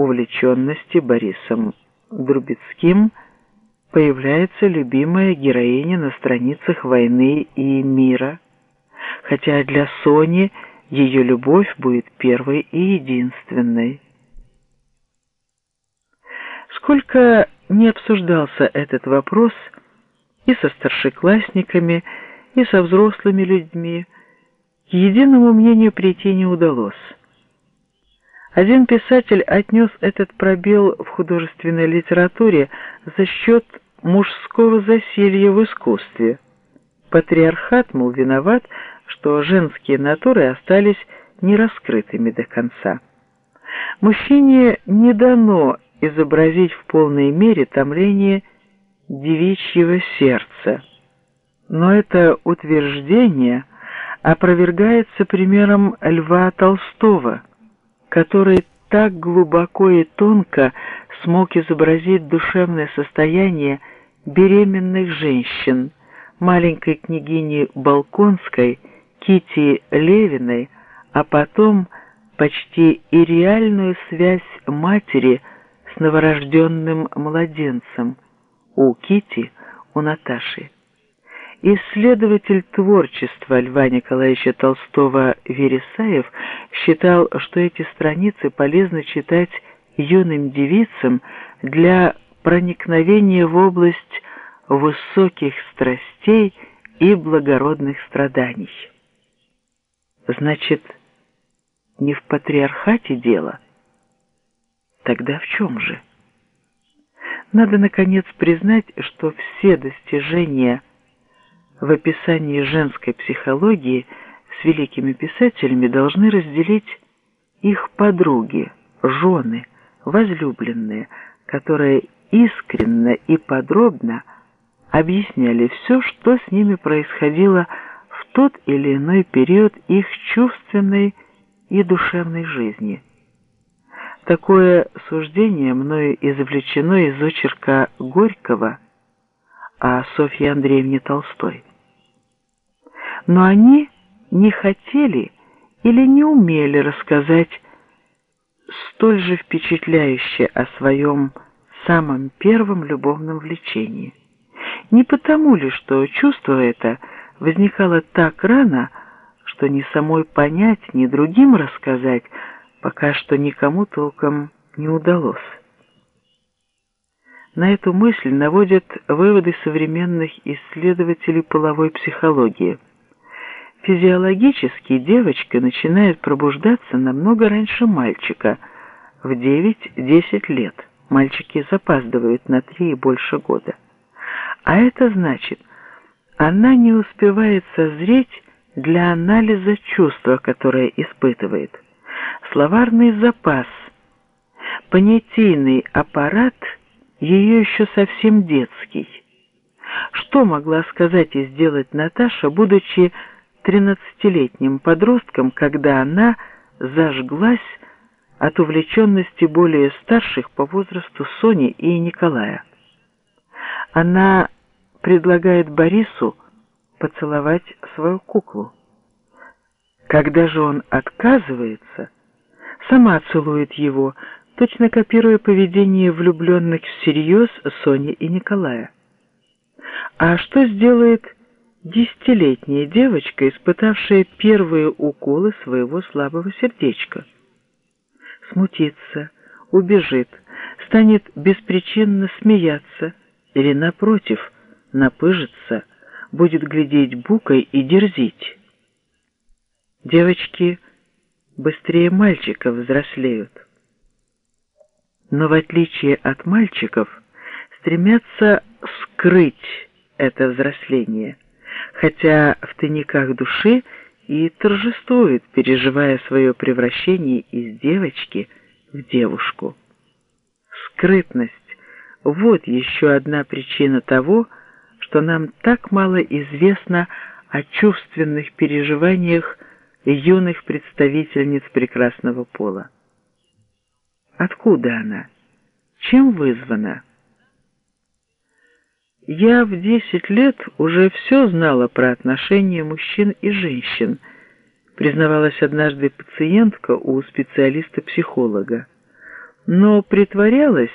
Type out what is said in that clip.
увлеченности Борисом Друбецким появляется любимая героиня на страницах «Войны и мира», хотя для Сони ее любовь будет первой и единственной. Сколько не обсуждался этот вопрос и со старшеклассниками, и со взрослыми людьми, к единому мнению прийти не удалось. Один писатель отнес этот пробел в художественной литературе за счет мужского засилья в искусстве. Патриархат, мол, виноват, что женские натуры остались нераскрытыми до конца. Мужчине не дано изобразить в полной мере томление девичьего сердца. Но это утверждение опровергается примером Льва Толстого, который так глубоко и тонко смог изобразить душевное состояние беременных женщин, маленькой княгини Балконской, Кити Левиной, а потом почти и реальную связь матери с новорожденным младенцем у Кити, у Наташи. Исследователь творчества Льва Николаевича Толстого Вересаев считал, что эти страницы полезно читать юным девицам для проникновения в область высоких страстей и благородных страданий. Значит, не в патриархате дело? Тогда в чем же? Надо, наконец, признать, что все достижения в описании женской психологии с великими писателями должны разделить их подруги, жены, возлюбленные, которые искренно и подробно объясняли все, что с ними происходило в тот или иной период их чувственной и душевной жизни. Такое суждение мною извлечено из очерка Горького о Софье Андреевне Толстой. Но они не хотели или не умели рассказать столь же впечатляюще о своем самом первом любовном влечении. Не потому ли, что чувство это возникало так рано, что ни самой понять, ни другим рассказать пока что никому толком не удалось. На эту мысль наводят выводы современных исследователей половой психологии. Физиологически девочка начинает пробуждаться намного раньше мальчика, в 9-10 лет. Мальчики запаздывают на 3 и больше года. А это значит, она не успевает созреть для анализа чувства, которое испытывает. Словарный запас, понятийный аппарат ее еще совсем детский. Что могла сказать и сделать Наташа, будучи тринадцатилетним подростком, когда она зажглась от увлеченности более старших по возрасту Сони и Николая. Она предлагает Борису поцеловать свою куклу. Когда же он отказывается, сама целует его, точно копируя поведение влюбленных всерьез Сони и Николая. А что сделает десятилетняя девочка, испытавшая первые уколы своего слабого сердечка? Смутится, убежит, станет беспричинно смеяться или, напротив, напыжится, будет глядеть букой и дерзить. Девочки быстрее мальчиков взрослеют. Но в отличие от мальчиков, стремятся скрыть это взросление, хотя в тайниках души и торжествует, переживая свое превращение из девочки в девушку. Скрытность – вот еще одна причина того, что нам так мало известно о чувственных переживаниях юных представительниц прекрасного пола. Откуда она? Чем вызвана? Я в десять лет уже все знала про отношения мужчин и женщин, признавалась однажды пациентка у специалиста-психолога. но притворялась,